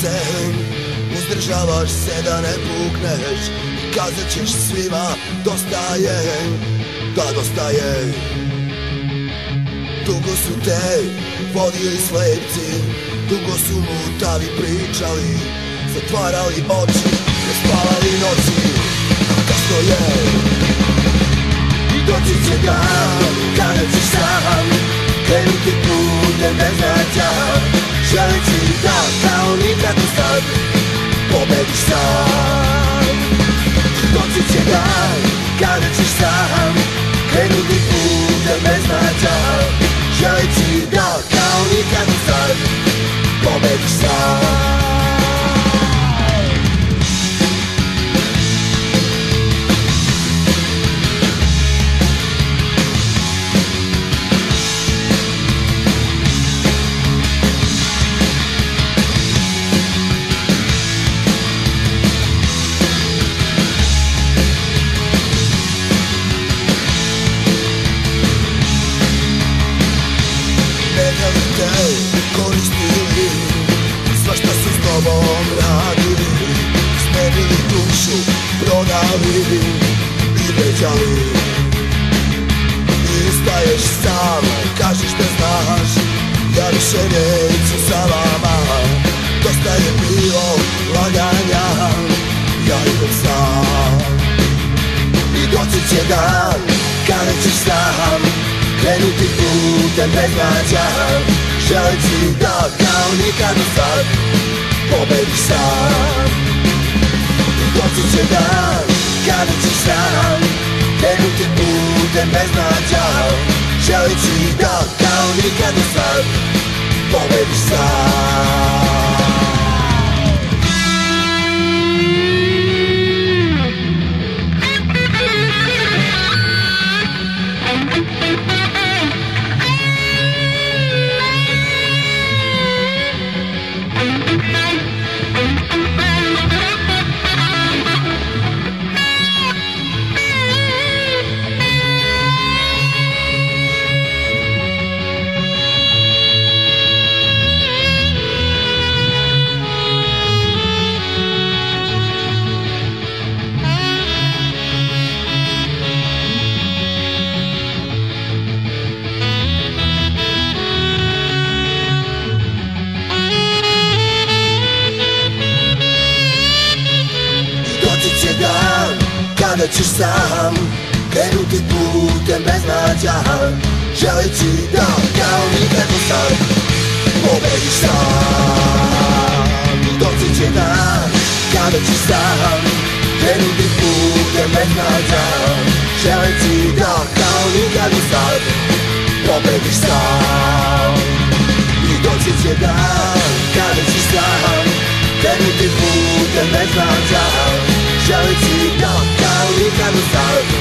se Uzdržavaš se da ne pukneš I kazat ćeš svima dosta je Da dosta je. Dugo su te vodili slepci Dugo su mutavi pričali Zatvarali oči Ne spavali noći. Kasno je? I doći će dan Kada ćeš sam Krenuti putem beznađa do sad Pobediš sam. Doći će dan Kada ćeš sam Krenuti Kiedy I stajesz sam Każesz te znasz. Ja ruszenie, co sama ma. Dostaję piwo Lagania. Ja idę sam. I dosyć cię dam Kaleczysz sam Krenu ty butem bez nadziei Żal ci da kaunika do sad Pobędzisz sam. I dosyć cię dam Chciałem ci do konika dostać Powiedz sam leczysz sam Kiedy ty butem bez nadzia Że ci dodał mi tego sam Bo będziesz sam Docy cię dam Kiedy ci sam Kiedy ty butem bez nadzia Że ci dodał mi tego sam Bo będziesz sam I docy cię dam Kiedy ci sam Kiedy ty butem bez nadzia Że o dodał fica no salto.